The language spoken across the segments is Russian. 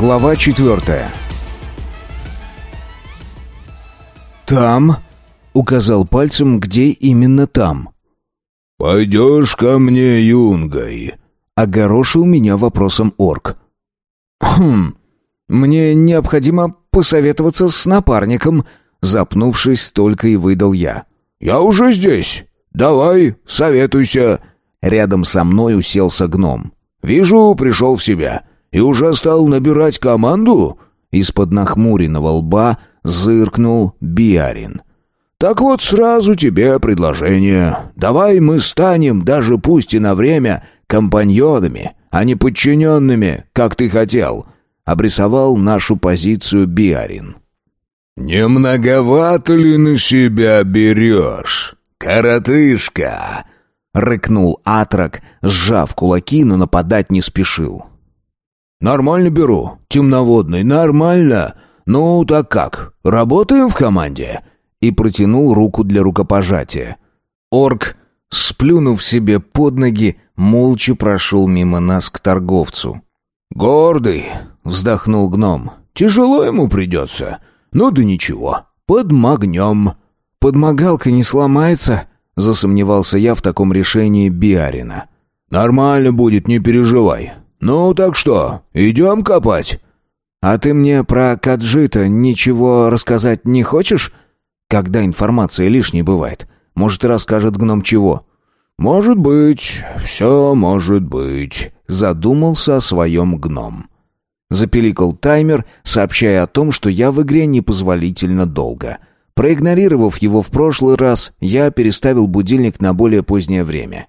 Глава четвертая. «Там?» — указал пальцем, где именно там. «Пойдешь ко мне юнгой?» — огорошил меня вопросом орк. «Хм, мне необходимо посоветоваться с напарником», — запнувшись, только и выдал я. «Я уже здесь. Давай, советуйся». Рядом со мной уселся гном. «Вижу, пришел в себя. И уже стал набирать команду?» Из-под нахмуренного лба зыркнул Биарин. «Так вот сразу тебе предложение. Давай мы станем, даже пусть и на время, компаньонами, а не подчиненными, как ты хотел», — обрисовал нашу позицию Биарин. «Не многовато ли на себя берешь, коротышка?» — рыкнул Атрак, сжав кулаки, но нападать не спешил. «Нормально беру, темноводный, нормально. Ну, так как, работаем в команде?» И протянул руку для рукопожатия. Орк, сплюнув себе под ноги, молча прошел мимо нас к торговцу. «Гордый», — вздохнул гном, — «тяжело ему придется. Ну да ничего, подмагнем». «Подмогалка не сломается?» — засомневался я в таком решении Биарина. «Нормально будет, не переживай. Ну так что, идем копать?» «А ты мне про Каджита ничего рассказать не хочешь? Когда информация лишней бывает. Может, расскажет гном чего?» «Может быть, все может быть», — задумался о своем гном. Запеликал таймер, сообщая о том, что я в игре непозволительно долго. Проигнорировав его в прошлый раз, я переставил будильник на более позднее время.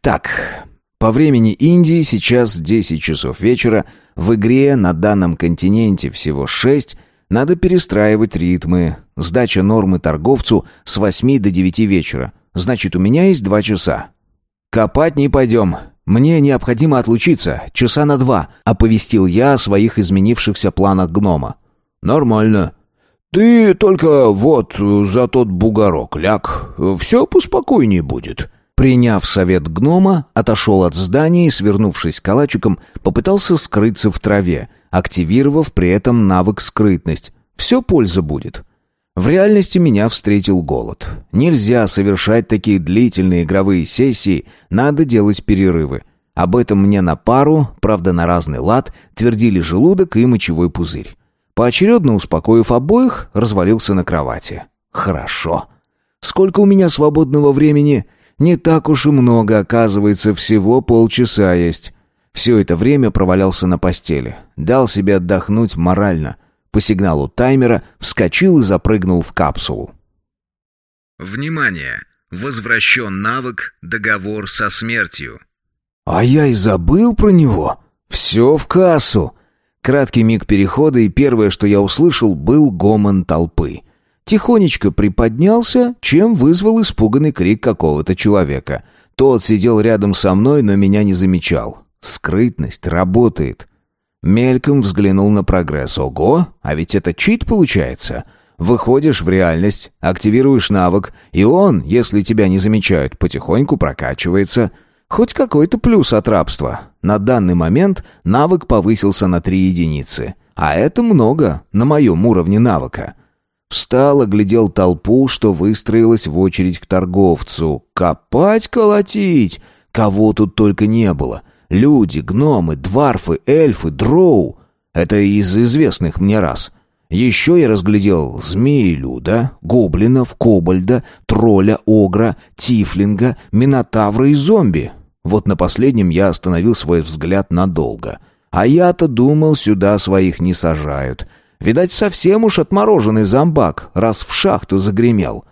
Так, по времени Индии сейчас 10 часов вечера, в игре на данном континенте всего 6, надо перестраивать ритмы. Сдача нормы торговцу с 8 до 9 вечера. Значит, у меня есть 2 часа. Копать не пойдем. «Мне необходимо отлучиться, часа на два», — оповестил я о своих изменившихся планах гнома. «Нормально. Ты только вот за тот бугорок ляг. Все поспокойнее будет». Приняв совет гнома, отошел от здания и, свернувшись калачиком, попытался скрыться в траве, активировав при этом навык скрытность. Все польза будет. В реальности меня встретил голод. Нельзя совершать такие длительные игровые сессии, надо делать перерывы. Об этом мне на пару, правда на разный лад, твердили желудок и мочевой пузырь. Поочередно успокоив обоих, развалился на кровати. Хорошо. Сколько у меня свободного времени? Не так уж и много, оказывается, всего полчаса есть. Все это время провалялся на постели. Дал себе отдохнуть морально. По сигналу таймера вскочил и запрыгнул в капсулу. Внимание! Возвращен навык «Договор со смертью». А я и забыл про него. Все в кассу. Краткий миг перехода, и первое, что я услышал, был гомон толпы. Тихонечко приподнялся, чем вызвал испуганный крик какого-то человека. Тот сидел рядом со мной, но меня не замечал. Скрытность работает. Мельком взглянул на прогресс. Ого, а ведь это чит получается. Выходишь в реальность, активируешь навык, и он, если тебя не замечают, потихоньку прокачивается. Хоть какой-то плюс от рабства. На данный момент навык повысился на три единицы. А это много на моем уровне навыка. Встал, оглядел толпу, что выстроилась в очередь к торговцу. Копать, колотить! Кого тут только не было. Люди, гномы, дварфы, эльфы, дроу. Это из известных мне рас. Еще я разглядел змеи-люда, гоблинов, кобальда, тролля, огра, тифлинга, минотавра и зомби. Вот на последнем я остановил свой взгляд надолго. А я-то думал, сюда своих не сажают. Видать, совсем уж отмороженный зомбак, раз в шахту загремел.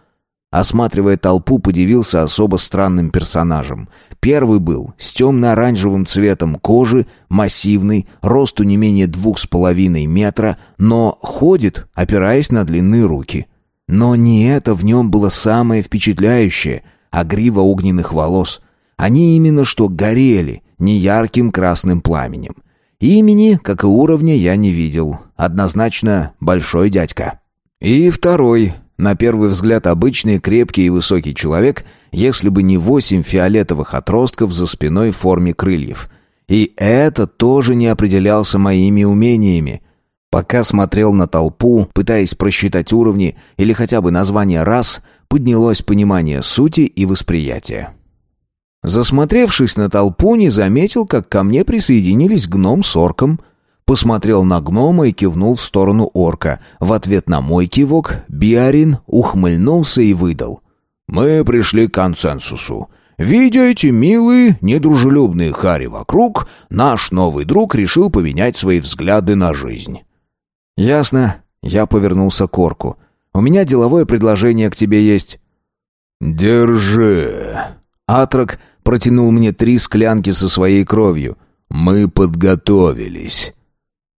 Осматривая толпу, подивился особо странным персонажем. Первый был с темно-оранжевым цветом кожи, массивный, росту не менее двух с половиной метра, но ходит, опираясь на длинные руки. Но не это в нем было самое впечатляющее, а грива огненных волос. Они именно что горели, неярким красным пламенем. Имени, как и уровня, я не видел. Однозначно большой дядька. И второй, на первый взгляд обычный, крепкий и высокий человек, если бы не восемь фиолетовых отростков за спиной в форме крыльев. И это тоже не определялся моими умениями. Пока смотрел на толпу, пытаясь просчитать уровни или хотя бы название рас, поднялось понимание сути и восприятия. Засмотревшись на толпу, не заметил, как ко мне присоединились гном с орком. Посмотрел на гнома и кивнул в сторону орка. В ответ на мой кивок Биарин ухмыльнулся и выдал. «Мы пришли к консенсусу. Видя эти милые, недружелюбные хари вокруг, наш новый друг решил поменять свои взгляды на жизнь. «Ясно». Я повернулся к Орку. «У меня деловое предложение к тебе есть». «Держи». Атрак протянул мне три склянки со своей кровью. «Мы подготовились».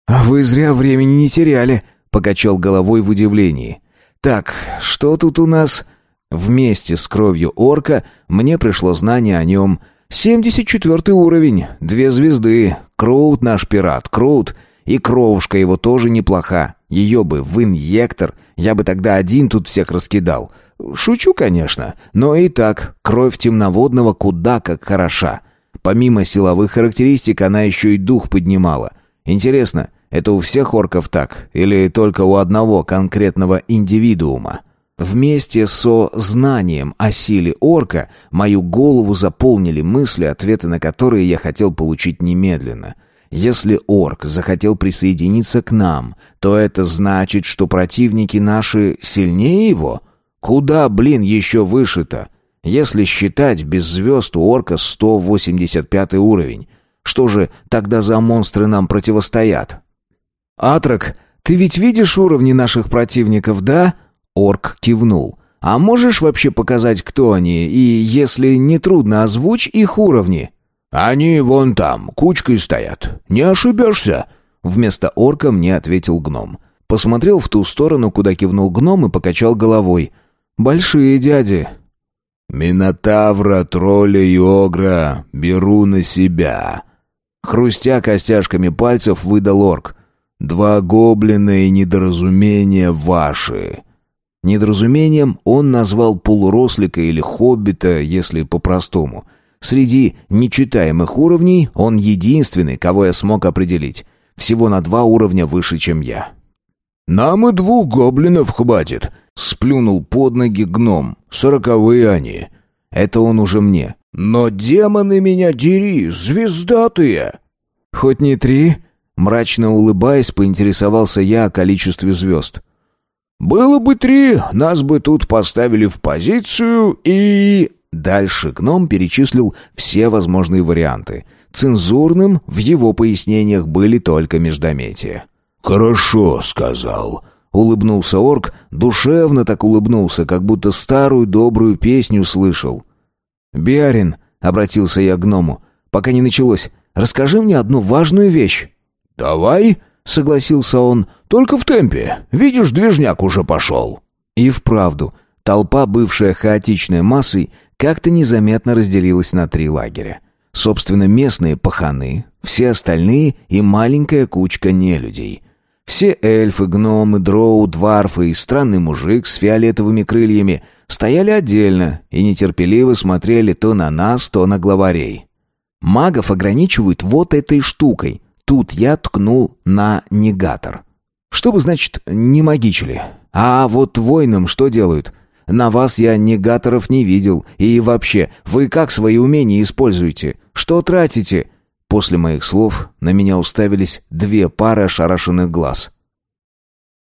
«А вы зря времени не теряли», — покачал головой в удивлении. «Так, что тут у нас?» Вместе с кровью орка мне пришло знание о нем. «Семьдесят четвертый уровень, две звезды, Кроут наш пират, Кроут...» И кровушка его тоже неплоха. Ее бы в инъектор, я бы тогда один тут всех раскидал. Шучу, конечно, но и так, кровь темноводного куда как хороша. Помимо силовых характеристик, она еще и дух поднимала. Интересно, это у всех орков так? Или только у одного конкретного индивидуума? Вместе со знанием о силе орка мою голову заполнили мысли, ответы на которые я хотел получить немедленно — если орк захотел присоединиться к нам, то это значит, что противники наши сильнее его? Куда, блин, еще выше-то? Если считать без звезд у орка 185 уровень. Что же тогда за монстры нам противостоят? «Атрак, ты ведь видишь уровни наших противников, да?» Орк кивнул. «А можешь вообще показать, кто они, и, если не трудно, озвучь их уровни?» «Они вон там, кучкой стоят. Не ошибешься!» Вместо орка мне ответил гном. Посмотрел в ту сторону, куда кивнул гном и покачал головой. «Большие дяди». «Минотавра, тролля и огра беру на себя». Хрустя костяшками пальцев, выдал орк. «Два гоблина и недоразумения ваши». Недоразумением он назвал полурослика или хоббита, если по-простому — Среди нечитаемых уровней он единственный, кого я смог определить. Всего на два уровня выше, чем я. «Нам и двух гоблинов хватит», — сплюнул под ноги гном. «Сороковые они». Это он уже мне. «Но демоны меня дери, звездатые!» «Хоть не три?» Мрачно улыбаясь, поинтересовался я о количестве звезд. «Было бы три, нас бы тут поставили в позицию и...» Дальше гном перечислил все возможные варианты. Цензурным в его пояснениях были только междометия. «Хорошо», — сказал. Улыбнулся орк, душевно так улыбнулся, как будто старую добрую песню слышал. «Биарин», — обратился я к гному, — «пока не началось, расскажи мне одну важную вещь». «Давай», — согласился он, — «только в темпе. Видишь, движняк уже пошел». И вправду, толпа, бывшая хаотичной массой, как-то незаметно разделилась на три лагеря. Собственно, местные паханы, все остальные и маленькая кучка нелюдей. Все эльфы, гномы, дроу, дварфы и странный мужик с фиолетовыми крыльями стояли отдельно и нетерпеливо смотрели то на нас, то на главарей. Магов ограничивают вот этой штукой. Тут я ткнул на негатор. Что бы значит «не магичили»? А вот воинам что делают? На вас я негаторов не видел. И вообще, вы как свои умения используете? Что тратите?» После моих слов на меня уставились две пары ошарашенных глаз.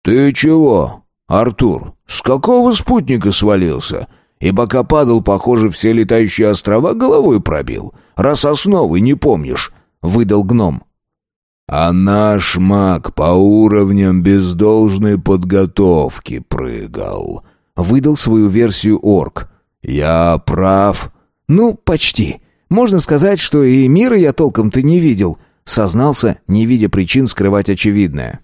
«Ты чего, Артур? С какого спутника свалился? И пока падал, похоже, все летающие острова головой пробил. Раз основы не помнишь», — выдал гном. «А наш маг по уровням без должной подготовки прыгал», Выдал свою версию орк. «Я прав?» «Ну, почти. Можно сказать, что и мира я толком-то не видел», сознался, не видя причин скрывать очевидное.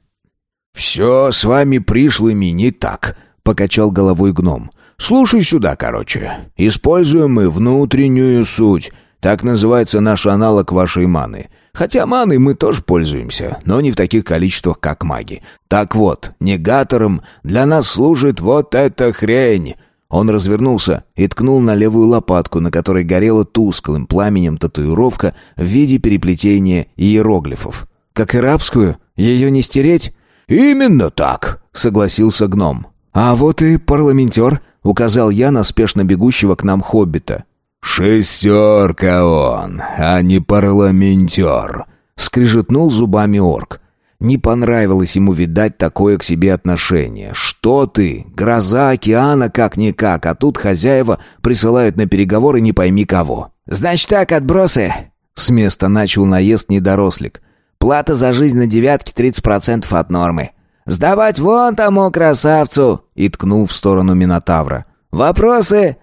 «Все с вами пришлыми не так», — покачал головой гном. «Слушай сюда, короче. Используем мы внутреннюю суть. Так называется наш аналог вашей маны. Хотя маной мы тоже пользуемся, но не в таких количествах, как маги. Так вот, негатором для нас служит вот эта хрень. Он развернулся и ткнул на левую лопатку, на которой горела тусклым пламенем татуировка в виде переплетения иероглифов. «Как и рабскую? Ее не стереть?» «Именно так», — согласился гном. «А вот и парламентер», — указал я на спешно бегущего к нам хоббита. «Шестерка он, а не парламентер», — скрижетнул зубами орк. Не понравилось ему видать такое к себе отношение. Что ты? Гроза океана как-никак, а тут хозяева присылают на переговоры не пойми кого. «Значит так, отбросы!» С места начал наезд недорослик. «Плата за жизнь на девятке 30% от нормы. Сдавать вон тому красавцу!» И ткнул в сторону Минотавра. «Вопросы?»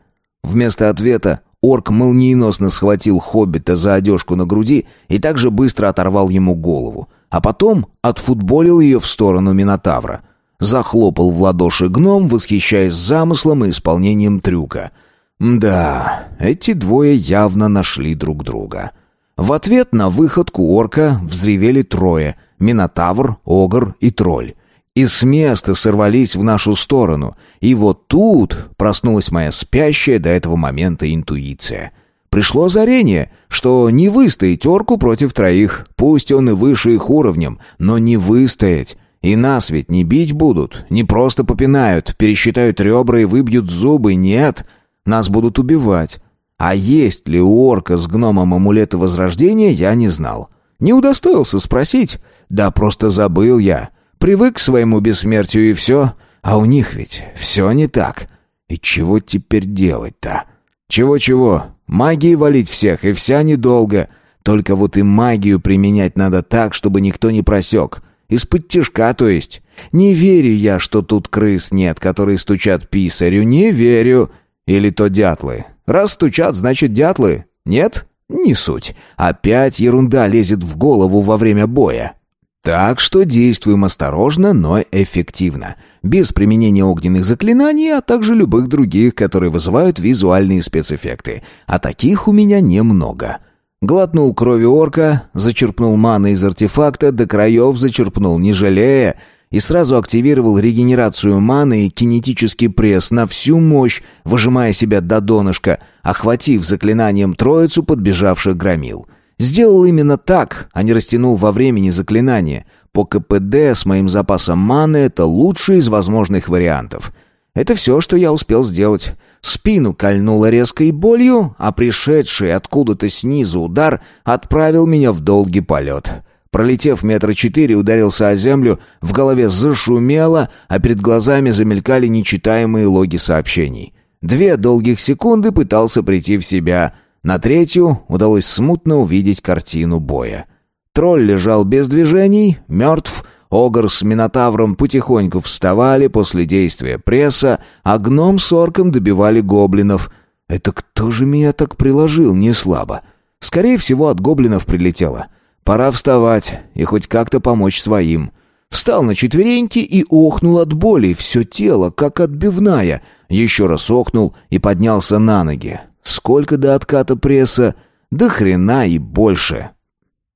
Вместо ответа орк молниеносно схватил хоббита за одежку на груди и также быстро оторвал ему голову а потом отфутболил ее в сторону Минотавра. Захлопал в ладоши гном, восхищаясь замыслом и исполнением трюка. Да, эти двое явно нашли друг друга. В ответ на выходку орка взревели трое — Минотавр, Огр и Тролль. И с места сорвались в нашу сторону. И вот тут проснулась моя спящая до этого момента интуиция — Пришло озарение, что не выстоять орку против троих, пусть он и выше их уровнем, но не выстоять. И нас ведь не бить будут, не просто попинают, пересчитают ребра и выбьют зубы, нет. Нас будут убивать. А есть ли у орка с гномом амулеты возрождения, я не знал. Не удостоился спросить. Да просто забыл я. Привык к своему бессмертию и все. А у них ведь все не так. И чего теперь делать-то? Чего-чего? Магии валить всех, и вся недолго. Только вот и магию применять надо так, чтобы никто не просек. Из-под тяжка, то есть. Не верю я, что тут крыс нет, которые стучат писарю. Не верю. Или то дятлы. Раз стучат, значит дятлы. Нет? Не суть. Опять ерунда лезет в голову во время боя. Так что действуем осторожно, но эффективно. Без применения огненных заклинаний, а также любых других, которые вызывают визуальные спецэффекты. А таких у меня немного. Глотнул крови орка, зачерпнул маны из артефакта, до краев зачерпнул, не жалея, и сразу активировал регенерацию маны и кинетический пресс на всю мощь, выжимая себя до донышка, охватив заклинанием троицу подбежавших громил. Сделал именно так, а не растянул во времени заклинание. По КПД с моим запасом маны это лучший из возможных вариантов. Это все, что я успел сделать. Спину кольнуло резкой болью, а пришедший откуда-то снизу удар отправил меня в долгий полет. Пролетев метра четыре, ударился о землю, в голове зашумело, а перед глазами замелькали нечитаемые логи сообщений. Две долгих секунды пытался прийти в себя, на третью удалось смутно увидеть картину боя. Тролль лежал без движений, мертв, Огр с Минотавром потихоньку вставали после действия пресса, а гном с орком добивали гоблинов. Это кто же меня так приложил, не слабо? Скорее всего, от гоблинов прилетело. Пора вставать и хоть как-то помочь своим. Встал на четвереньки и охнул от боли, все тело, как отбивная. Еще раз охнул и поднялся на ноги. Сколько до отката пресса? До хрена и больше.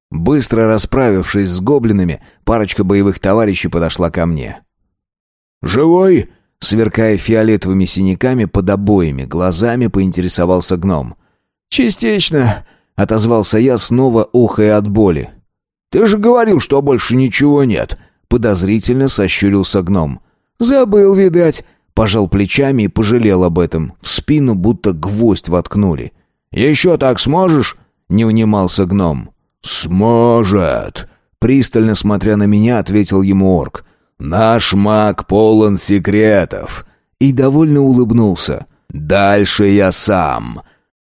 Быстро расправившись с гоблинами, парочка боевых товарищей подошла ко мне. «Живой?» Сверкая фиолетовыми синяками под обоими глазами, поинтересовался гном. «Частично», — отозвался я, снова охая от боли. «Ты же говорил, что больше ничего нет», — подозрительно сощурился гном. «Забыл, видать», Пожал плечами и пожалел об этом. В спину будто гвоздь воткнули. «Еще так сможешь?» — не унимался гном. «Сможет!» Пристально смотря на меня, ответил ему орк. «Наш маг полон секретов!» И довольно улыбнулся. «Дальше я сам!»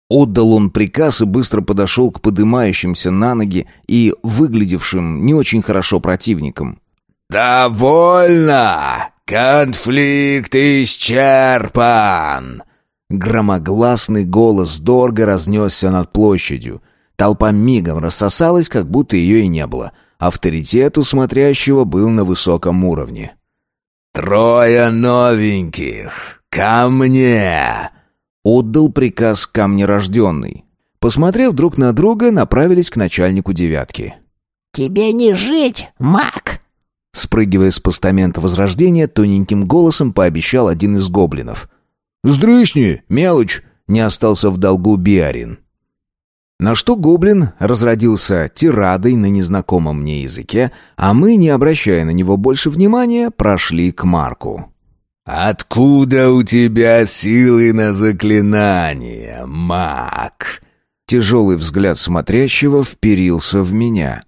Отдал он приказ и быстро подошел к подымающимся на ноги и выглядевшим не очень хорошо противникам. «Довольно! Конфликт исчерпан!» Громогласный голос Дорга разнесся над площадью. Толпа мигом рассосалась, как будто ее и не было. Авторитет у смотрящего был на высоком уровне. «Трое новеньких! Ко мне!» Отдал приказ камнерожденный. Посмотрев друг на друга, направились к начальнику девятки. «Тебе не жить, маг!» Спрыгивая с постамента Возрождения, тоненьким голосом пообещал один из гоблинов. «Сдрысни, мелочь!» — не остался в долгу Биарин. На что гоблин разродился тирадой на незнакомом мне языке, а мы, не обращая на него больше внимания, прошли к Марку. «Откуда у тебя силы на заклинание, маг?» Тяжелый взгляд смотрящего вперился в меня.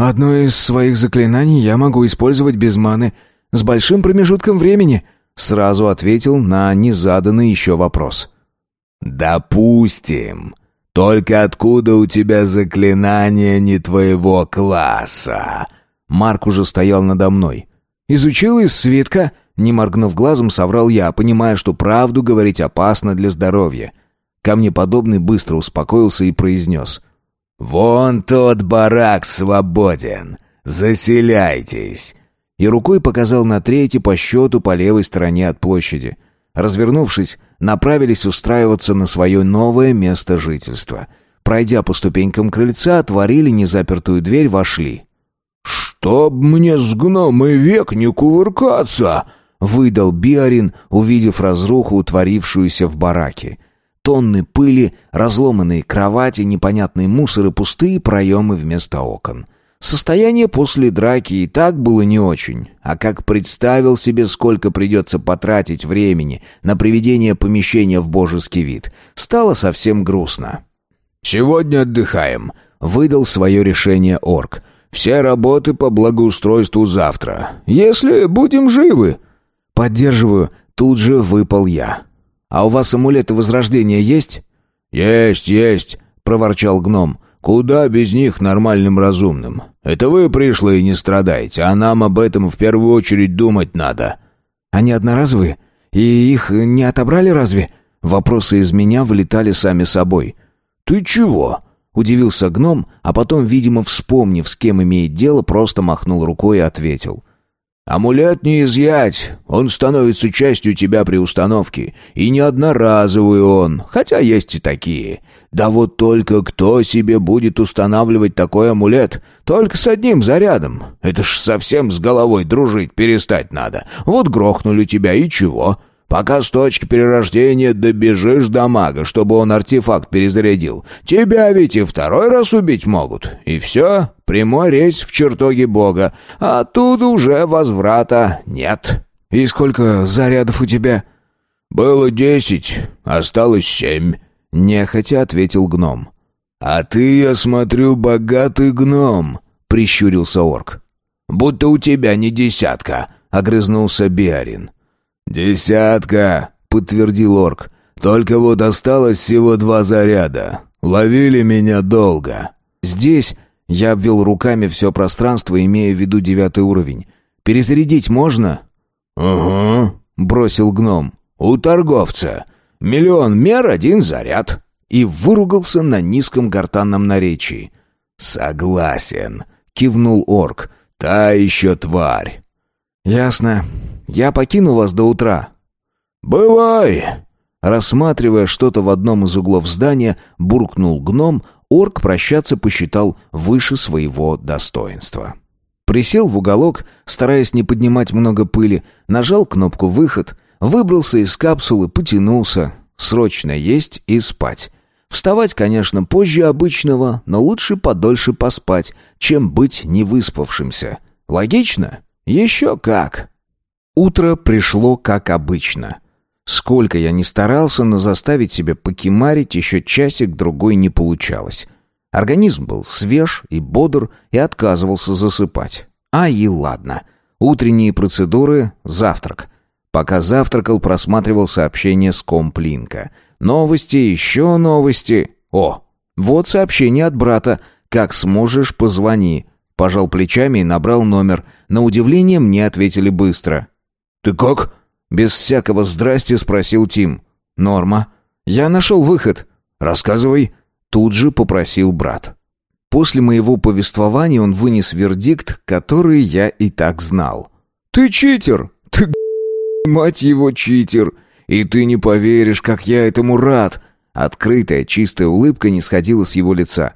«Одно из своих заклинаний я могу использовать без маны, с большим промежутком времени», сразу ответил на незаданный еще вопрос. «Допустим. Только откуда у тебя заклинание не твоего класса?» Марк уже стоял надо мной. «Изучил из свитка?» Не моргнув глазом, соврал я, понимая, что правду говорить опасно для здоровья. Ко мне подобный быстро успокоился и произнес. «Вон тот барак свободен. Заселяйтесь!» И рукой показал на третий по счету по левой стороне от площади. Развернувшись, направились устраиваться на свое новое место жительства. Пройдя по ступенькам крыльца, отворили незапертую дверь, вошли. «Чтоб мне с гномой век не кувыркаться!» — выдал Биарин, увидев разруху, утворившуюся в бараке. Тонны пыли, разломанные кровати, непонятные мусоры, пустые проемы вместо окон. Состояние после драки и так было не очень, а как представил себе, сколько придется потратить времени на приведение помещения в божеский вид, стало совсем грустно. «Сегодня отдыхаем», — выдал свое решение орк. «Все работы по благоустройству завтра, если будем живы». «Поддерживаю», тут же выпал я. «А у вас амулеты возрождения есть?» «Есть, есть», — проворчал гном. «Куда без них нормальным разумным? Это вы пришлые не страдаете, а нам об этом в первую очередь думать надо». «Они одноразовые? И их не отобрали разве?» Вопросы из меня вылетали сами собой. «Ты чего?» — удивился гном, а потом, видимо, вспомнив, с кем имеет дело, просто махнул рукой и ответил. Амулет не изъять, он становится частью тебя при установке, и не одноразовый он, хотя есть и такие. Да вот только кто себе будет устанавливать такой амулет? Только с одним зарядом. Это ж совсем с головой дружить перестать надо. Вот грохнули тебя, и чего? Пока с точки перерождения добежишь до мага, чтобы он артефакт перезарядил. Тебя ведь и второй раз убить могут. И все, прямой рейс в чертоге бога. А оттуда уже возврата нет. И сколько зарядов у тебя? Было десять, осталось семь. Нехотя ответил гном. «А ты, я смотрю, богатый гном», — прищурился орк. «Будто у тебя не десятка», — огрызнулся Биарин. «Десятка», — подтвердил орк. «Только вот осталось всего два заряда. Ловили меня долго». «Здесь...» — я обвел руками все пространство, имея в виду девятый уровень. «Перезарядить можно?» «Угу», — бросил гном. «У торговца. Миллион мер, один заряд». И выругался на низком гортанном наречии. «Согласен», — кивнул орк. «Та еще тварь». «Ясно. Я покину вас до утра». «Бывай!» Рассматривая что-то в одном из углов здания, буркнул гном, орк прощаться посчитал выше своего достоинства. Присел в уголок, стараясь не поднимать много пыли, нажал кнопку «Выход», выбрался из капсулы, потянулся. Срочно есть и спать. Вставать, конечно, позже обычного, но лучше подольше поспать, чем быть невыспавшимся. Логично? Еще как. Утро пришло как обычно. Сколько я ни старался, но заставить себя покемарить еще часик-другой не получалось. Организм был свеж и бодр и отказывался засыпать. А и ладно. Утренние процедуры, завтрак. Пока завтракал, просматривал сообщение с комплинка. Новости, еще новости. О, вот сообщение от брата. «Как сможешь, позвони». Пожал плечами и набрал номер. На удивление мне ответили быстро. «Ты как?» Без всякого «здрасти» спросил Тим. «Норма. Я нашел выход. Рассказывай». Тут же попросил брат. После моего повествования он вынес вердикт, который я и так знал. «Ты читер! Ты, мать его, читер! И ты не поверишь, как я этому рад!» Открытая, чистая улыбка не сходила с его лица.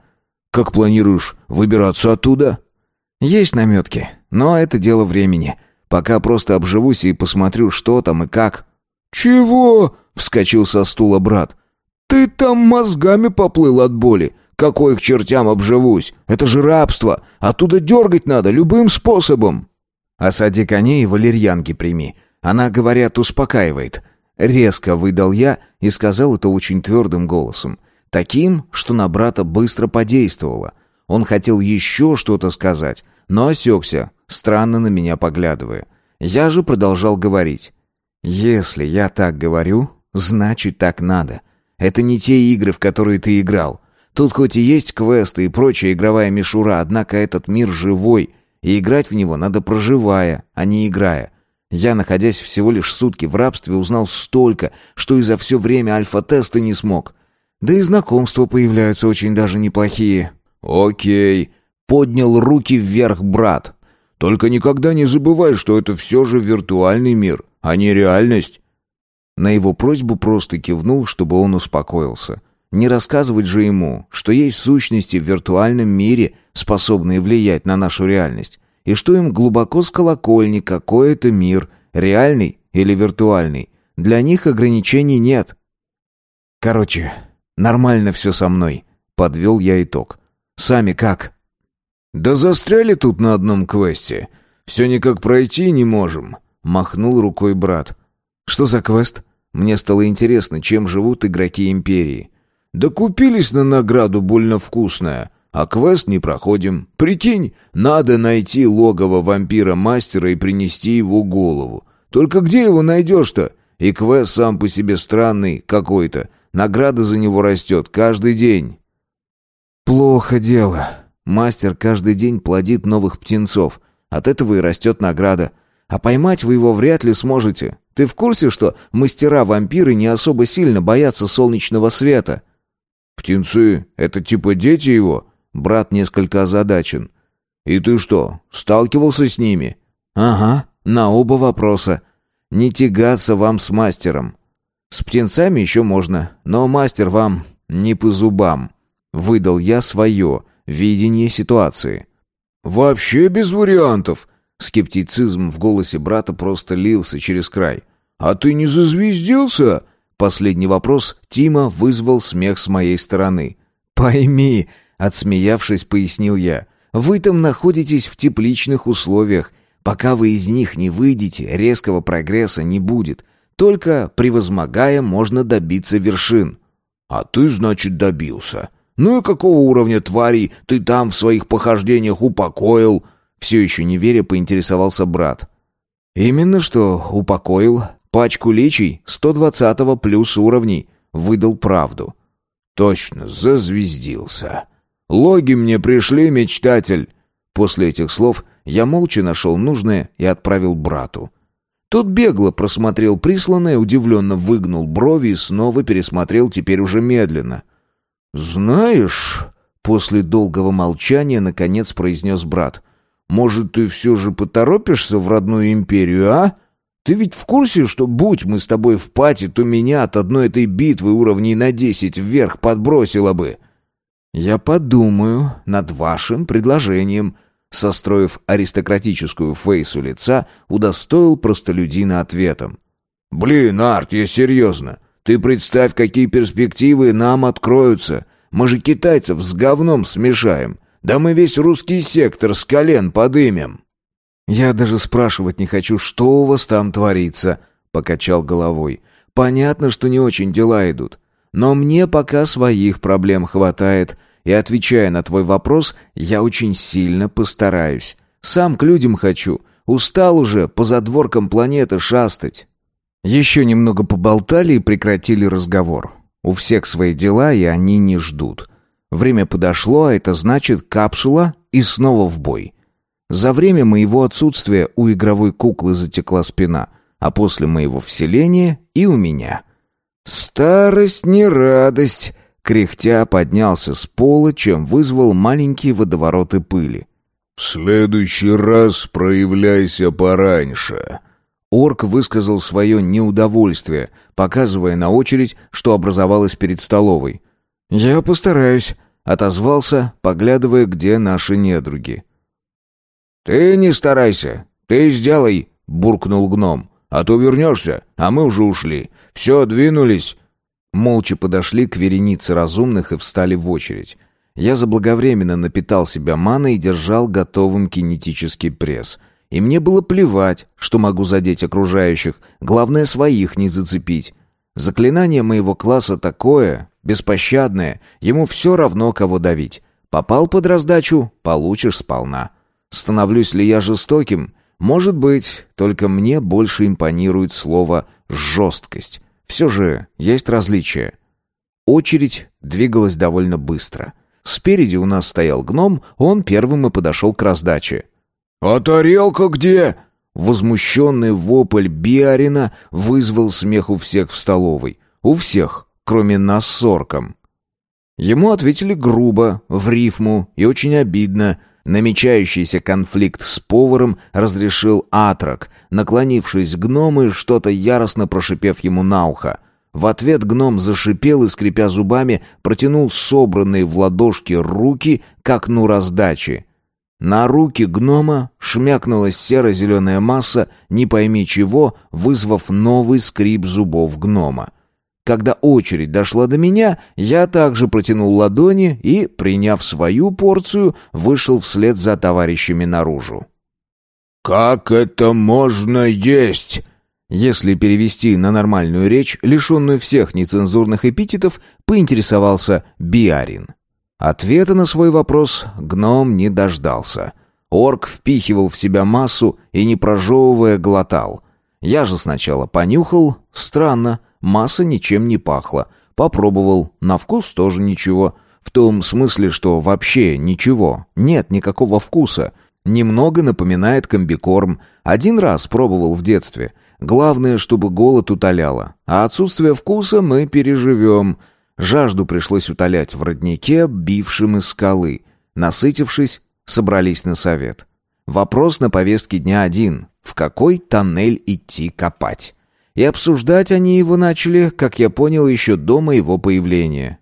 «Как планируешь выбираться оттуда?» «Есть наметки, но это дело времени. Пока просто обживусь и посмотрю, что там и как». «Чего?» — вскочил со стула брат. «Ты там мозгами поплыл от боли. Какой к чертям обживусь? Это же рабство. Оттуда дергать надо любым способом». «Осади коней и валерьянки прими. Она, говорят, успокаивает». Резко выдал я и сказал это очень твердым голосом. Таким, что на брата быстро подействовало. Он хотел еще что-то сказать, но осекся, странно на меня поглядывая. Я же продолжал говорить. «Если я так говорю, значит так надо. Это не те игры, в которые ты играл. Тут хоть и есть квесты и прочая игровая мишура, однако этот мир живой, и играть в него надо проживая, а не играя. Я, находясь всего лишь сутки в рабстве, узнал столько, что и за все время альфа-теста не смог. Да и знакомства появляются очень даже неплохие. «Окей», — поднял руки вверх брат. «Только никогда не забывай, что это все же виртуальный мир, а не реальность». На его просьбу просто кивнул, чтобы он успокоился. Не рассказывать же ему, что есть сущности в виртуальном мире, способные влиять на нашу реальность, и что им глубоко с колокольни, какой это мир, реальный или виртуальный. Для них ограничений нет. Короче, нормально все со мной, подвел я итог. Сами как? Да застряли тут на одном квесте. Все никак пройти не можем, махнул рукой брат. Что за квест? Мне стало интересно, чем живут игроки Империи. Да купились на награду больно вкусная, а квест не проходим. Прикинь, надо найти логово вампира-мастера и принести его голову. Только где его найдешь-то? И квест сам по себе странный какой-то. Награда за него растет каждый день. Плохо дело. Мастер каждый день плодит новых птенцов. От этого и растет награда. А поймать вы его вряд ли сможете. Ты в курсе, что мастера-вампиры не особо сильно боятся солнечного света? Птенцы — это типа дети его? Брат несколько озадачен. И ты что, сталкивался с ними? Ага, на оба вопроса. Не тягаться вам с мастером. С птенцами еще можно, но мастер вам не по зубам. Выдал я свое видение ситуации. «Вообще без вариантов!» Скептицизм в голосе брата просто лился через край. «А ты не зазвездился?» Последний вопрос Тима вызвал смех с моей стороны. «Пойми», — отсмеявшись, пояснил я, «вы там находитесь в тепличных условиях. Пока вы из них не выйдете, резкого прогресса не будет. Только превозмогая можно добиться вершин». «А ты, значит, добился?» «Ну и какого уровня тварей ты там в своих похождениях упокоил?» Все еще не веря, поинтересовался брат. «Именно что упокоил. Пачку личий 120-го плюс уровней. Выдал правду». «Точно, зазвездился. Логи мне пришли, мечтатель». После этих слов я молча нашел нужное и отправил брату. Тот бегло просмотрел присланное, удивленно выгнул брови и снова пересмотрел теперь уже медленно — «Знаешь...» — после долгого молчания наконец произнес брат. «Может, ты все же поторопишься в родную империю, а? Ты ведь в курсе, что будь мы с тобой в пати, то меня от одной этой битвы уровней на десять вверх подбросило бы?» «Я подумаю над вашим предложением», состроив аристократическую фейсу лица, удостоил простолюдина ответом. «Блин, Арт, я серьезно. Ты представь, какие перспективы нам откроются. Мы же китайцев с говном смешаем. Да мы весь русский сектор с колен подымем». «Я даже спрашивать не хочу, что у вас там творится», — покачал головой. «Понятно, что не очень дела идут. Но мне пока своих проблем хватает, и, отвечая на твой вопрос, я очень сильно постараюсь. Сам к людям хочу. Устал уже по задворкам планеты шастать». Еще немного поболтали и прекратили разговор. У всех свои дела, и они не ждут. Время подошло, а это значит капсула и снова в бой. За время моего отсутствия у игровой куклы затекла спина, а после моего вселения и у меня. «Старость не радость!» Кряхтя поднялся с пола, чем вызвал маленькие водовороты пыли. «В следующий раз проявляйся пораньше», Орк высказал свое неудовольствие, показывая на очередь, что образовалась перед столовой. «Я постараюсь», — отозвался, поглядывая, где наши недруги. «Ты не старайся, ты сделай», — буркнул гном. А то вернешься, а мы уже ушли. Все, двинулись». Молча подошли к веренице разумных и встали в очередь. Я заблаговременно напитал себя маной и держал готовым кинетический пресс. И мне было плевать, что могу задеть окружающих, главное своих не зацепить. Заклинание моего класса такое, беспощадное, ему все равно кого давить. Попал под раздачу — получишь сполна. Становлюсь ли я жестоким? Может быть, только мне больше импонирует слово «жесткость». Все же есть различия. Очередь двигалась довольно быстро. Спереди у нас стоял гном, он первым и подошел к раздаче. «А тарелка где?» Возмущенный вопль Биарина вызвал смех у всех в столовой. У всех, кроме нас с орком. Ему ответили грубо, в рифму и очень обидно. Намечающийся конфликт с поваром разрешил Атрак, наклонившись к гному и что-то яростно прошипев ему на ухо. В ответ гном зашипел и, скрипя зубами, протянул собранные в ладошки руки к окну раздачи. На руки гнома шмякнулась серо-зеленая масса, не пойми чего, вызвав новый скрип зубов гнома. Когда очередь дошла до меня, я также протянул ладони и, приняв свою порцию, вышел вслед за товарищами наружу. «Как это можно есть?» Если перевести на нормальную речь, лишенную всех нецензурных эпитетов, поинтересовался Биарин. Ответа на свой вопрос гном не дождался. Орк впихивал в себя массу и, не прожевывая, глотал. Я же сначала понюхал, странно, Масса ничем не пахла. Попробовал, на вкус тоже ничего. В том смысле, что вообще ничего. Нет никакого вкуса. Немного напоминает комбикорм. Один раз пробовал в детстве. Главное, чтобы голод утоляло. А отсутствие вкуса мы переживем. Жажду пришлось утолять в роднике, бившем из скалы. Насытившись, собрались на совет. Вопрос на повестке дня один. В какой тоннель идти копать? И обсуждать они его начали, как я понял, еще до моего появления.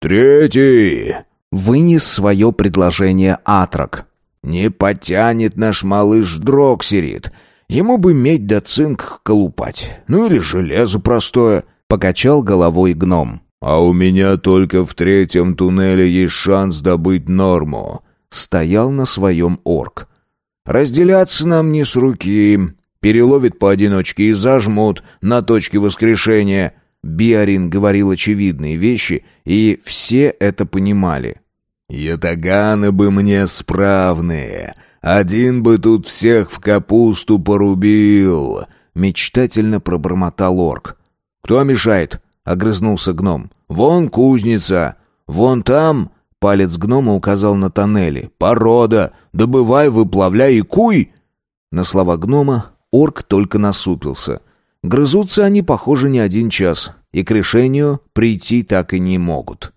«Третий!» — вынес свое предложение Атрак. «Не потянет наш малыш Дроксерит. Ему бы медь да цинк колупать. Ну или железо простое», — покачал головой гном. «А у меня только в третьем туннеле есть шанс добыть норму», — стоял на своем орк. «Разделяться нам не с руки, переловят поодиночке и зажмут на точке воскрешения. Биарин говорил очевидные вещи, и все это понимали. «Ятаганы бы мне справные, один бы тут всех в капусту порубил», — мечтательно пробормотал орк. «Кто мешает?» — огрызнулся гном. «Вон кузница, вон там...» — палец гнома указал на тоннели. «Порода! Добывай, выплавляй и куй!» На слова гнома Орк только насупился. Грызутся они, похоже, не один час, и к решению прийти так и не могут.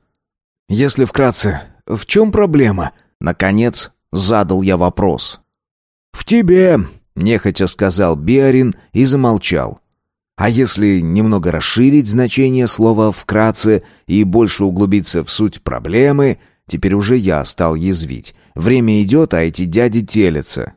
«Если вкратце, в чем проблема?» Наконец, задал я вопрос. «В тебе», — нехотя сказал Биарин и замолчал. А если немного расширить значение слова «вкратце» и больше углубиться в суть проблемы, теперь уже я стал язвить. Время идет, а эти дяди телятся.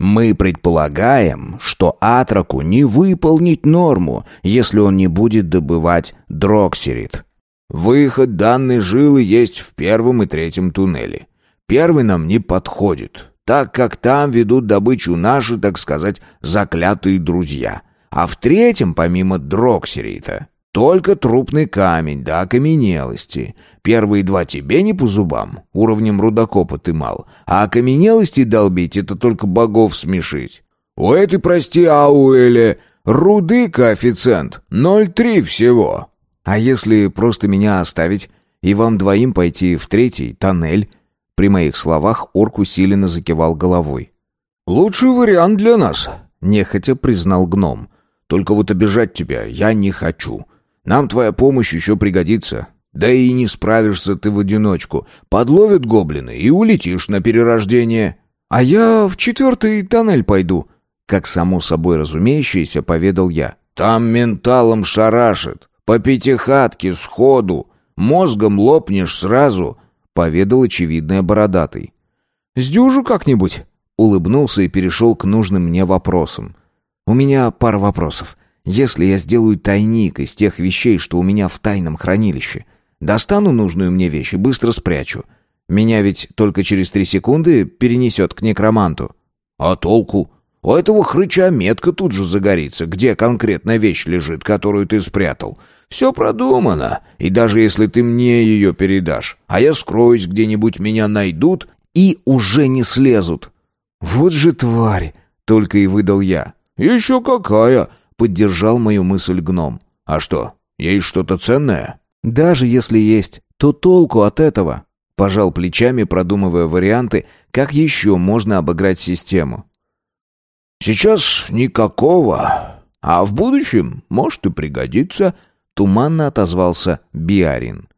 Мы предполагаем, что Атраку не выполнить норму, если он не будет добывать дроксерит. Выход данной жилы есть в первом и третьем туннеле. Первый нам не подходит, так как там ведут добычу наши, так сказать, заклятые друзья. А в третьем, помимо дроксерита, только трупный камень, да окаменелости. Первые два тебе не по зубам, уровнем рудокопа ты мал. А окаменелости долбить — это только богов смешить. У этой, прости, Ауэле, руды коэффициент 0,3 всего. А если просто меня оставить и вам двоим пойти в третий тоннель? При моих словах орк усиленно закивал головой. «Лучший вариант для нас», — нехотя признал гном. «Только вот обижать тебя я не хочу». Нам твоя помощь еще пригодится. Да и не справишься ты в одиночку. Подловят гоблины и улетишь на перерождение. А я в четвертый тоннель пойду. Как само собой разумеющееся, поведал я. Там менталом шарашит. По пятихатке, сходу. Мозгом лопнешь сразу, поведал очевидное бородатый. «Сдюжу как-нибудь», — улыбнулся и перешел к нужным мне вопросам. У меня пара вопросов. Если я сделаю тайник из тех вещей, что у меня в тайном хранилище, достану нужную мне вещь и быстро спрячу. Меня ведь только через три секунды перенесет к некроманту. А толку? У этого хрыча метка тут же загорится, где конкретная вещь лежит, которую ты спрятал. Все продумано, и даже если ты мне ее передашь, а я скроюсь где-нибудь, меня найдут и уже не слезут. Вот же тварь, только и выдал я. Еще какая, поддержал мою мысль гном. А что, есть что-то ценное? Даже если есть, то толку от этого. Пожал плечами, продумывая варианты, как еще можно обыграть систему. «Сейчас никакого, а в будущем может и пригодится», — туманно отозвался Биарин.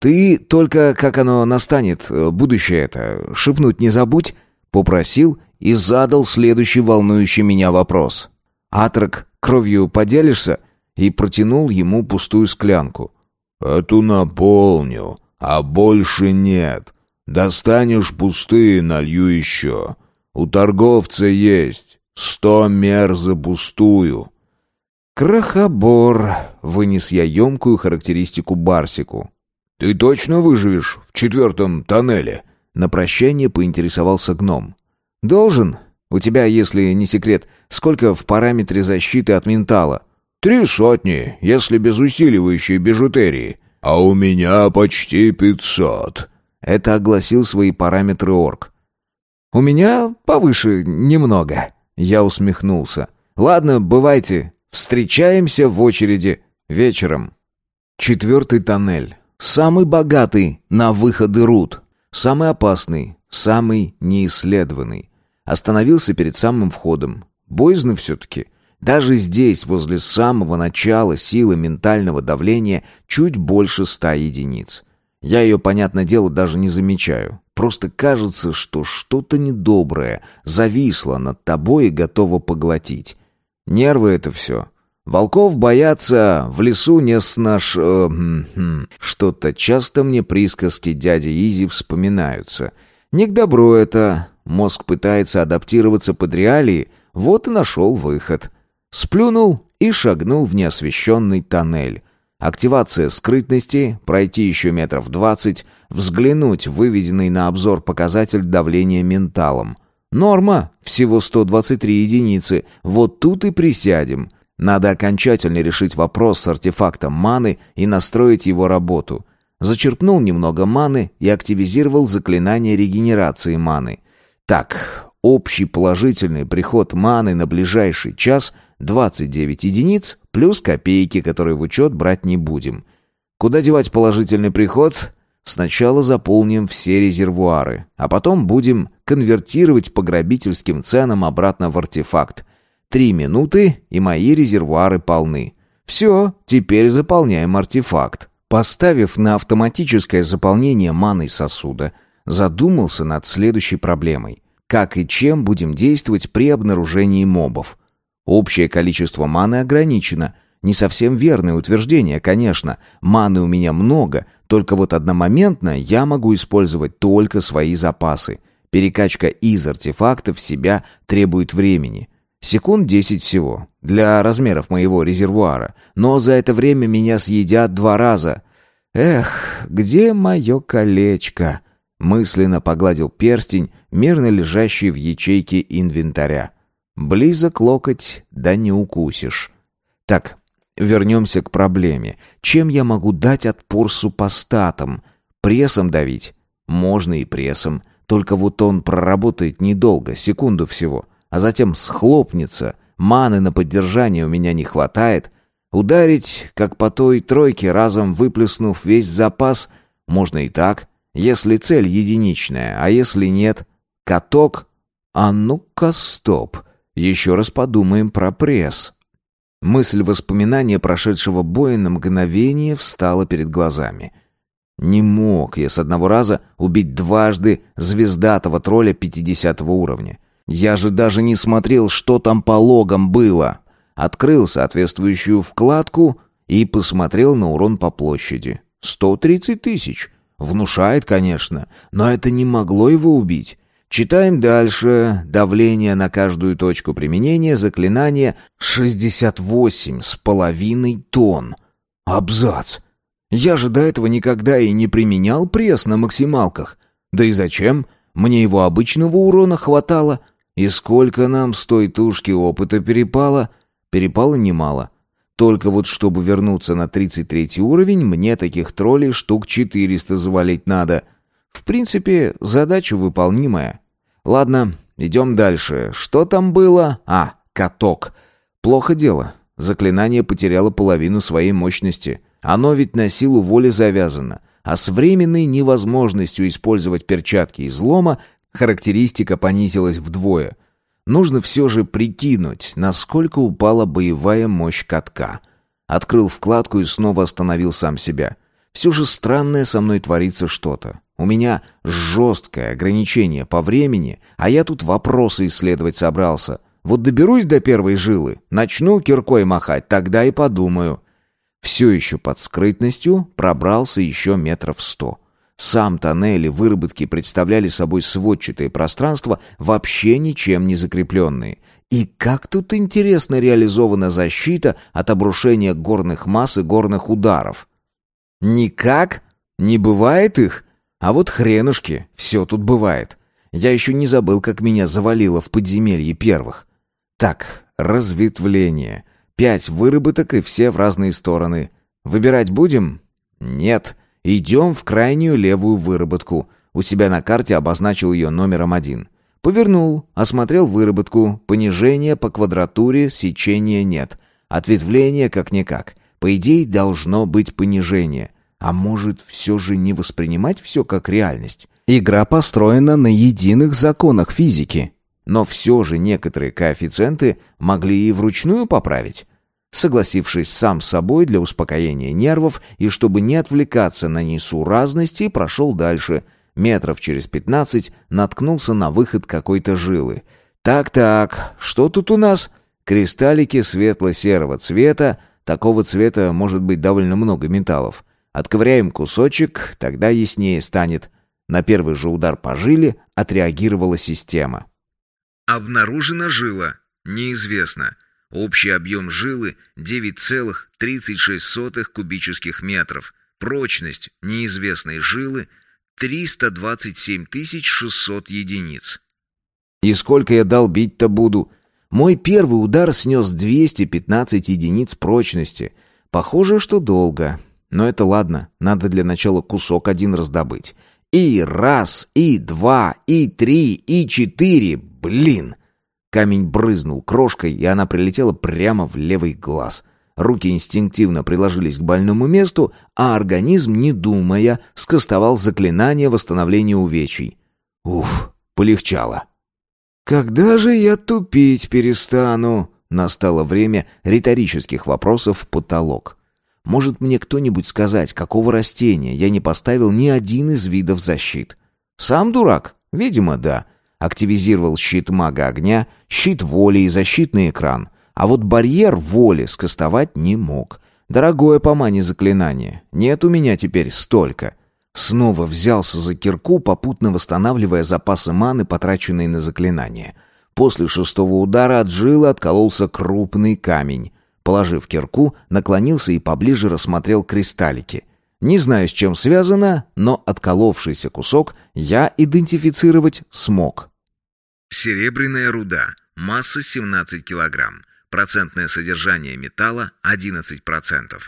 «Ты только, как оно настанет, будущее это, шепнуть не забудь», — попросил и задал следующий волнующий меня вопрос. «Атрак, кровью поделишься?» и протянул ему пустую склянку. «Эту наполню, а больше нет. Достанешь пустые, налью еще. У торговца есть сто мер за пустую». «Крохобор», — вынес я емкую характеристику Барсику. «Ты точно выживешь в четвертом тоннеле?» На прощание поинтересовался гном. «Должен. У тебя, если не секрет, сколько в параметре защиты от ментала?» «Три сотни, если без усиливающей бижутерии. А у меня почти пятьсот». Это огласил свои параметры орк. «У меня повыше немного», — я усмехнулся. «Ладно, бывайте. Встречаемся в очереди вечером». Четвертый тоннель. Самый богатый на выходы руд. Самый опасный, самый неисследованный. Остановился перед самым входом. Боязно все-таки. Даже здесь, возле самого начала силы ментального давления, чуть больше ста единиц. Я ее, понятное дело, даже не замечаю. Просто кажется, что что-то недоброе зависло над тобой и готово поглотить. Нервы это все. Волков боятся, в лесу не снаш... Э, хм, Что-то часто мне присказки дяди Изи вспоминаются. Не к добру это. Мозг пытается адаптироваться под реалии, вот и нашел выход. Сплюнул и шагнул в неосвещенный тоннель. Активация скрытности, пройти еще метров двадцать, взглянуть выведенный на обзор показатель давления менталом. Норма, всего 123 единицы, вот тут и присядем. Надо окончательно решить вопрос с артефактом маны и настроить его работу. Зачерпнул немного маны и активизировал заклинание регенерации маны. Так, общий положительный приход маны на ближайший час – 29 единиц плюс копейки, которые в учет брать не будем. Куда девать положительный приход? Сначала заполним все резервуары, а потом будем конвертировать по грабительским ценам обратно в артефакт. Три минуты, и мои резервуары полны. Все, теперь заполняем артефакт. Поставив на автоматическое заполнение маной сосуда, задумался над следующей проблемой. Как и чем будем действовать при обнаружении мобов? Общее количество маны ограничено. Не совсем верное утверждение, конечно. Маны у меня много, только вот одномоментно я могу использовать только свои запасы. Перекачка из артефактов в себя требует времени. Секунд 10 всего, для размеров моего резервуара. Но за это время меня съедят два раза. Эх, где мое колечко? Мысленно погладил перстень, мирно лежащий в ячейке инвентаря. Близок локоть, да не укусишь. Так, вернемся к проблеме. Чем я могу дать отпор супостатам? Прессом давить? Можно и прессом. Только вот он проработает недолго, секунду всего. А затем схлопнется. Маны на поддержание у меня не хватает. Ударить, как по той тройке, разом выплеснув весь запас, можно и так, если цель единичная, а если нет, каток. А ну-ка, стоп. Еще раз подумаем про пресс. Мысль воспоминания прошедшего боя на мгновение встала перед глазами. Не мог я с одного раза убить дважды звездатого тролля 50 уровня. Я же даже не смотрел, что там по логам было. Открыл соответствующую вкладку и посмотрел на урон по площади. 130 тысяч. Внушает, конечно, но это не могло его убить. Читаем дальше. Давление на каждую точку применения заклинания 68 с половиной тонн. Абзац. Я же до этого никогда и не применял пресс на максималках. Да и зачем? Мне его обычного урона хватало. И сколько нам с той тушки опыта перепало? Перепало немало. Только вот чтобы вернуться на 33 уровень, мне таких троллей штук 400 завалить надо. В принципе, задача выполнимая. Ладно, идем дальше. Что там было? А, каток. Плохо дело. Заклинание потеряло половину своей мощности. Оно ведь на силу воли завязано. А с временной невозможностью использовать перчатки излома характеристика понизилась вдвое. Нужно все же прикинуть, насколько упала боевая мощь катка. Открыл вкладку и снова остановил сам себя. Все же странное со мной творится что-то. У меня жесткое ограничение по времени, а я тут вопросы исследовать собрался. Вот доберусь до первой жилы, начну киркой махать, тогда и подумаю. Все еще под скрытностью пробрался еще метров сто. Сам тоннель и выработки представляли собой сводчатые пространства, вообще ничем не закрепленные. И как тут интересно реализована защита от обрушения горных масс и горных ударов. Никак? Не бывает их? А вот хренушки, все тут бывает. Я еще не забыл, как меня завалило в подземелье первых. Так, разветвление. Пять выработок и все в разные стороны. Выбирать будем? Нет. Идем в крайнюю левую выработку. У себя на карте обозначил ее номером один. Повернул, осмотрел выработку. Понижения по квадратуре, сечения нет. Ответвление как-никак. По идее, должно быть понижение. А может, все же не воспринимать все как реальность? Игра построена на единых законах физики. Но все же некоторые коэффициенты могли и вручную поправить согласившись сам с собой для успокоения нервов и чтобы не отвлекаться на несуразности, прошел дальше. Метров через пятнадцать наткнулся на выход какой-то жилы. «Так-так, что тут у нас?» Кристаллики светло-серого цвета. Такого цвета может быть довольно много металлов. Отковыряем кусочек, тогда яснее станет. На первый же удар по жиле отреагировала система. Обнаружена жила. Неизвестно. Общий объем жилы 9,36 кубических метров. Прочность неизвестной жилы 327 600 единиц. И сколько я дал бить-то буду? Мой первый удар снес 215 единиц прочности. Похоже, что долго. Но это ладно, надо для начала кусок один раздобыть. И раз, и два, и три, и четыре. Блин! Камень брызнул крошкой, и она прилетела прямо в левый глаз. Руки инстинктивно приложились к больному месту, а организм, не думая, скостовал заклинание восстановления увечий. Уф, полегчало. «Когда же я тупить перестану?» Настало время риторических вопросов в потолок. Может мне кто-нибудь сказать, какого растения я не поставил ни один из видов защит? Сам дурак? Видимо, да. Активизировал щит мага огня, щит воли и защитный экран. А вот барьер воли скостовать не мог. Дорогое по мане заклинание. Нет у меня теперь столько. Снова взялся за кирку, попутно восстанавливая запасы маны, потраченные на заклинание. После шестого удара от жилы откололся крупный камень. Положив кирку, наклонился и поближе рассмотрел кристаллики — не знаю, с чем связано, но отколовшийся кусок я идентифицировать смог. Серебряная руда. Масса 17 килограмм. Процентное содержание металла 11%.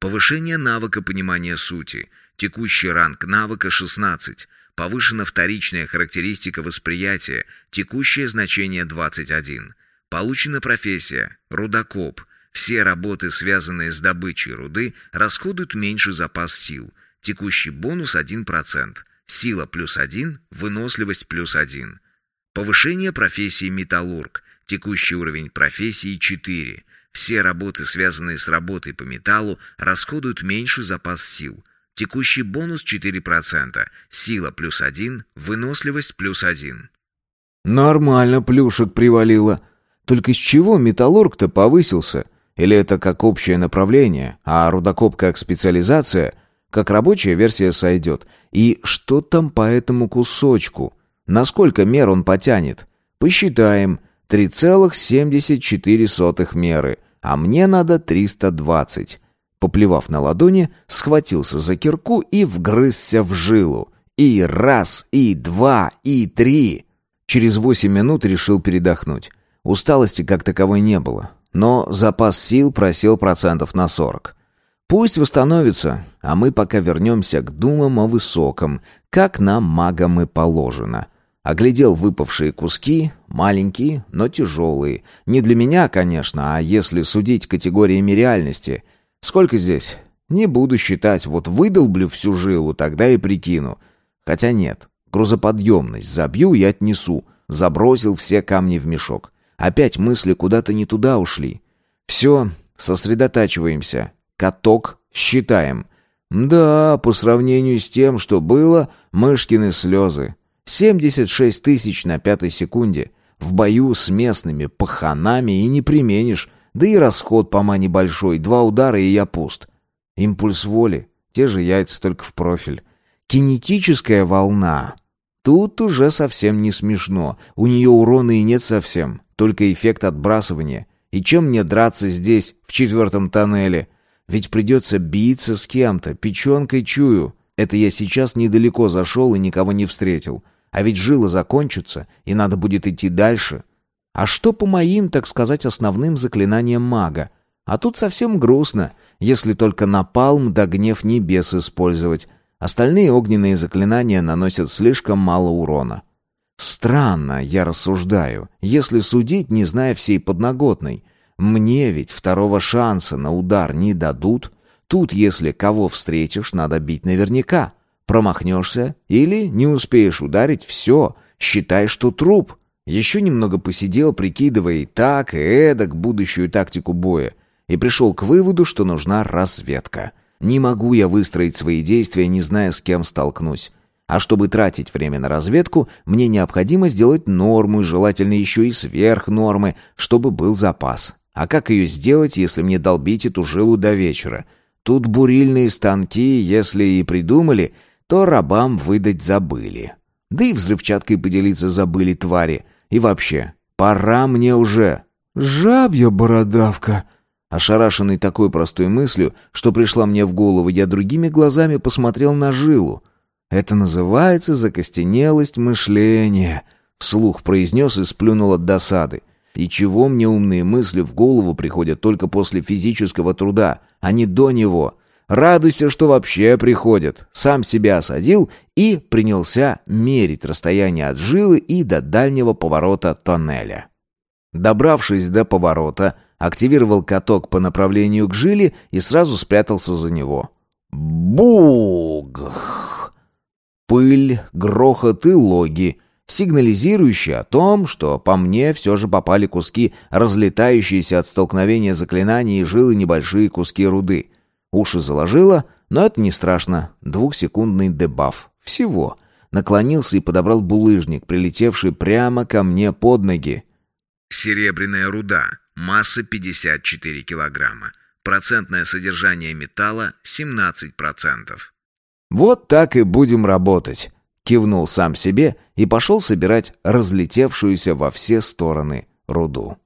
Повышение навыка понимания сути. Текущий ранг навыка 16. Повышена вторичная характеристика восприятия. Текущее значение 21. Получена профессия. Рудокоп. Все работы, связанные с добычей руды, расходуют меньше запас сил. Текущий бонус 1%. Сила плюс 1, выносливость плюс 1. Повышение профессии металлург. Текущий уровень профессии 4. Все работы, связанные с работой по металлу, расходуют меньше запас сил. Текущий бонус 4%. Сила плюс 1, выносливость плюс 1. Нормально плюшек привалило. Только с чего металлург-то повысился? Или это как общее направление, а рудокоп как специализация? Как рабочая версия сойдет. И что там по этому кусочку? На сколько мер он потянет? Посчитаем. 3,74 меры, а мне надо 320. Поплевав на ладони, схватился за кирку и вгрызся в жилу. И раз, и два, и три. Через восемь минут решил передохнуть. Усталости как таковой не было, но запас сил просел процентов на сорок. Пусть восстановится, а мы пока вернемся к думам о высоком, как нам, магам, и положено. Оглядел выпавшие куски, маленькие, но тяжелые. Не для меня, конечно, а если судить категориями реальности. Сколько здесь? Не буду считать, вот выдолблю всю жилу, тогда и прикину. Хотя нет, грузоподъемность забью и отнесу. Забросил все камни в мешок. Опять мысли куда-то не туда ушли. Все, сосредотачиваемся. Каток считаем. Да, по сравнению с тем, что было, мышкины слезы. 76 тысяч на пятой секунде. В бою с местными паханами и не применишь. Да и расход пома небольшой. Два удара, и я пуст. Импульс воли. Те же яйца, только в профиль. Кинетическая волна. Тут уже совсем не смешно. У нее урона и нет совсем. Только эффект отбрасывания. И чем мне драться здесь, в четвертом тоннеле? Ведь придется биться с кем-то, печенкой чую. Это я сейчас недалеко зашел и никого не встретил. А ведь жила закончится, и надо будет идти дальше. А что по моим, так сказать, основным заклинаниям мага? А тут совсем грустно, если только напалм да гнев небес использовать. Остальные огненные заклинания наносят слишком мало урона. Странно, я рассуждаю, если судить, не зная всей подноготной. Мне ведь второго шанса на удар не дадут. Тут, если кого встретишь, надо бить наверняка. Промахнешься или не успеешь ударить, все, считай, что труп. Еще немного посидел, прикидывая и так, и эдак будущую тактику боя, и пришел к выводу, что нужна разведка. Не могу я выстроить свои действия, не зная, с кем столкнусь. А чтобы тратить время на разведку, мне необходимо сделать норму, желательно еще и сверх нормы, чтобы был запас. А как ее сделать, если мне долбить эту жилу до вечера? Тут бурильные станки, если и придумали, то рабам выдать забыли. Да и взрывчаткой поделиться забыли твари. И вообще, пора мне уже. Жабья бородавка. Ошарашенный такой простой мыслью, что пришла мне в голову, я другими глазами посмотрел на жилу. Это называется закостенелость мышления, вслух произнес и сплюнул от досады. И чего мне умные мысли в голову приходят только после физического труда, а не до него? Радуйся, что вообще приходят. Сам себя осадил и принялся мерить расстояние от жилы и до дальнего поворота тоннеля. Добравшись до поворота, активировал каток по направлению к жиле и сразу спрятался за него. Буг! Пыль, грохот и логи — сигнализирующий о том, что по мне все же попали куски, разлетающиеся от столкновения заклинаний и жилы небольшие куски руды. Уши заложило, но это не страшно. Двухсекундный дебаф. Всего. Наклонился и подобрал булыжник, прилетевший прямо ко мне под ноги. Серебряная руда. Масса 54 килограмма. Процентное содержание металла 17%. Вот так и будем работать кивнул сам себе и пошел собирать разлетевшуюся во все стороны руду.